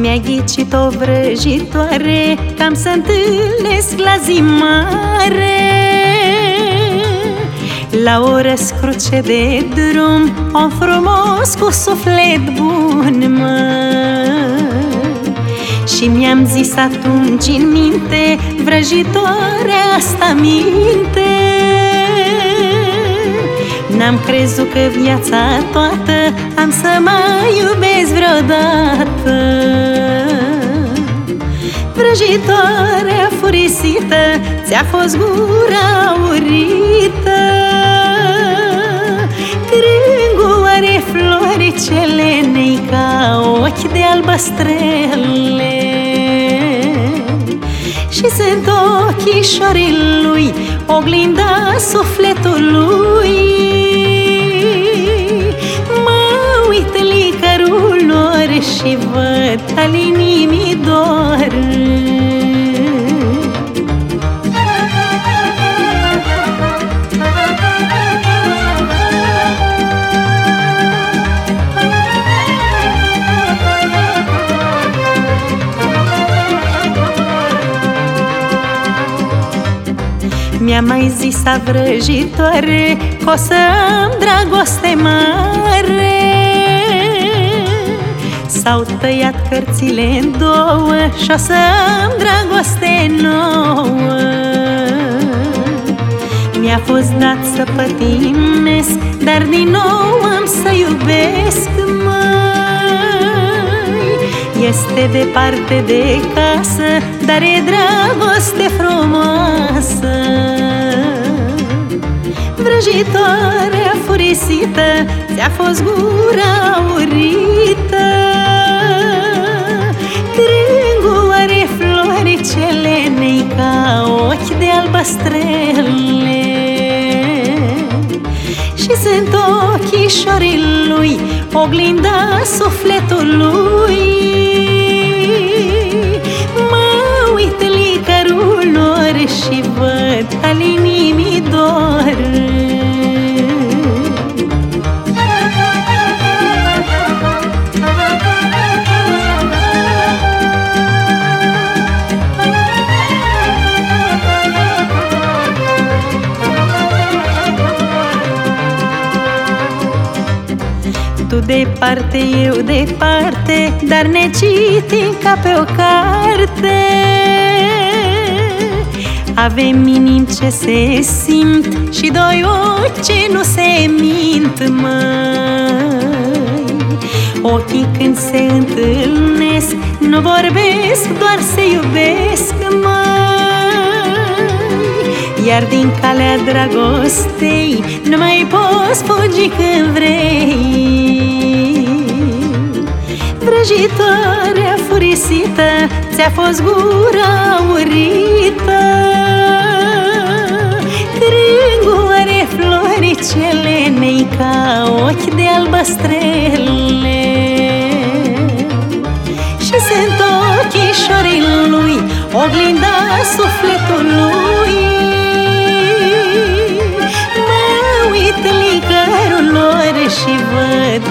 Mi-a ghicit o vrăjitoare Cam să întâlnesc la zi mare. La o răscruce de drum Om frumos cu suflet bun, mă. Și mi-am zis atunci în minte Vrăjitoarea asta minte N-am crezut că viața toată Am să mai iubesc vreodată. Vrăjitoarea furisită Ți-a fost gura urită. Crângul are floricele Nei ca ochi de albastrele. Și sunt ochișorii lui Oglinda sufletului și văd al inimii dor Mi-a mai zis a Că o să am dragoste mare S-au tăiat cărțile în două Și o să am dragoste nouă. Mi-a fost dat să pătimesc Dar din nou am să iubesc, mai Este departe de casă Dar e dragoste frumoasă. Vrăjitoarea furisită Ți-a fost gura urită pastrele Și sunt ochișorii lui Oglinda sufletului. Mă uit licărul lor și văd al Tu departe, eu departe Dar ne citim ca pe o carte. Avem inim ce se simt Și doi ochi ce nu se mint, măi. Ochii când se întâlnesc Nu vorbesc, doar se iubesc, măi. Iar din calea dragostei Nu mai poți fugi când vrei vrăjitoarea furisită Ți-a fost gura urită. Crângul are floricele Nei ca ochi de albastrele Și sunt ochișorii lui Oglinda sufletului. Mă uit licărul lor și văd